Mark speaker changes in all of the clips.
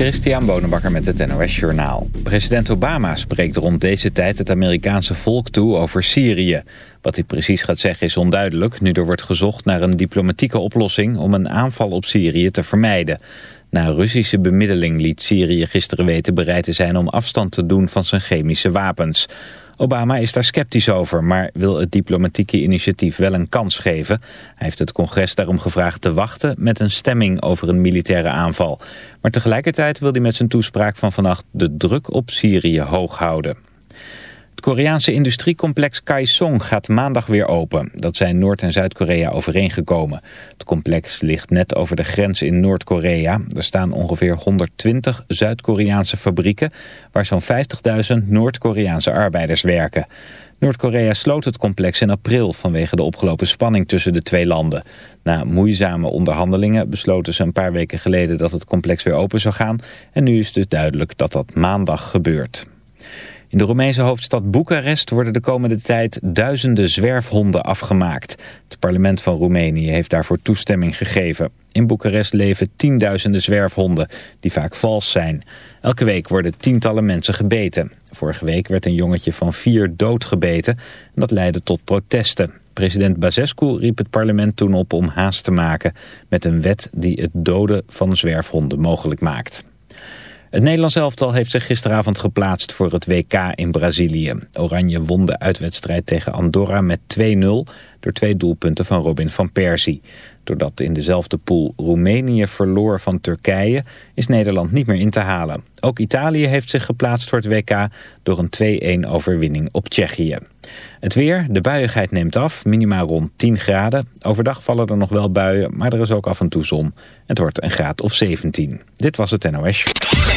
Speaker 1: Christian Bonenbakker met het NOS Journaal. President Obama spreekt rond deze tijd het Amerikaanse volk toe over Syrië. Wat hij precies gaat zeggen is onduidelijk... nu er wordt gezocht naar een diplomatieke oplossing... om een aanval op Syrië te vermijden. Na Russische bemiddeling liet Syrië gisteren weten bereid te zijn... om afstand te doen van zijn chemische wapens. Obama is daar sceptisch over, maar wil het diplomatieke initiatief wel een kans geven. Hij heeft het congres daarom gevraagd te wachten met een stemming over een militaire aanval. Maar tegelijkertijd wil hij met zijn toespraak van vannacht de druk op Syrië hoog houden. Het Koreaanse industriecomplex Kaesong gaat maandag weer open. Dat zijn Noord- en Zuid-Korea overeengekomen. Het complex ligt net over de grens in Noord-Korea. Er staan ongeveer 120 Zuid-Koreaanse fabrieken... waar zo'n 50.000 Noord-Koreaanse arbeiders werken. Noord-Korea sloot het complex in april vanwege de opgelopen spanning tussen de twee landen. Na moeizame onderhandelingen besloten ze een paar weken geleden dat het complex weer open zou gaan. En nu is dus duidelijk dat dat maandag gebeurt. In de Roemeense hoofdstad Boekarest worden de komende tijd duizenden zwerfhonden afgemaakt. Het parlement van Roemenië heeft daarvoor toestemming gegeven. In Boekarest leven tienduizenden zwerfhonden, die vaak vals zijn. Elke week worden tientallen mensen gebeten. Vorige week werd een jongetje van vier doodgebeten en dat leidde tot protesten. President Basescu riep het parlement toen op om haast te maken met een wet die het doden van zwerfhonden mogelijk maakt. Het Nederlands elftal heeft zich gisteravond geplaatst voor het WK in Brazilië. Oranje won de uitwedstrijd tegen Andorra met 2-0 door twee doelpunten van Robin van Persie. Doordat in dezelfde pool Roemenië verloor van Turkije is Nederland niet meer in te halen. Ook Italië heeft zich geplaatst voor het WK door een 2-1 overwinning op Tsjechië. Het weer, de buiigheid neemt af, minimaal rond 10 graden. Overdag vallen er nog wel buien, maar er is ook af en toe zon. Het wordt een graad of 17. Dit was het NOS.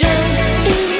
Speaker 2: just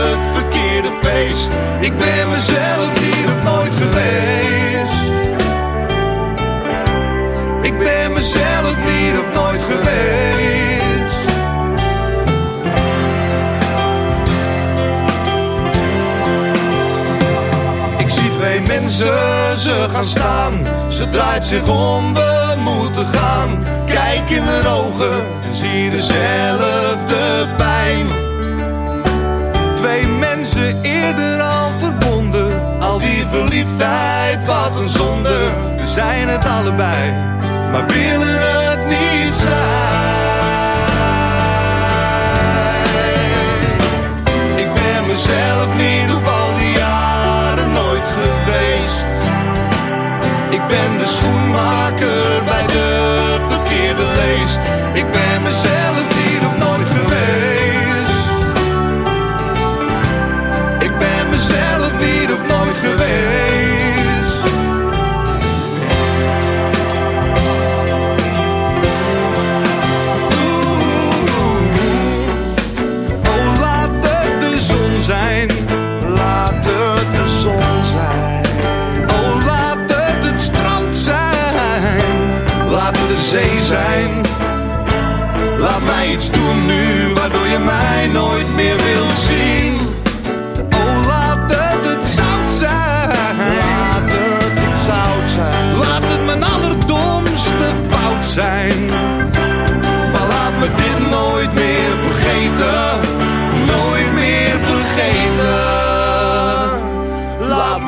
Speaker 3: Ik ben mezelf niet of nooit geweest. Ik ben mezelf niet of nooit geweest. Ik zie twee mensen, ze gaan staan. Ze draait zich om, we moeten gaan. Kijk in haar ogen en zie dezelfde zijn het allebei,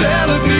Speaker 3: mezelf niet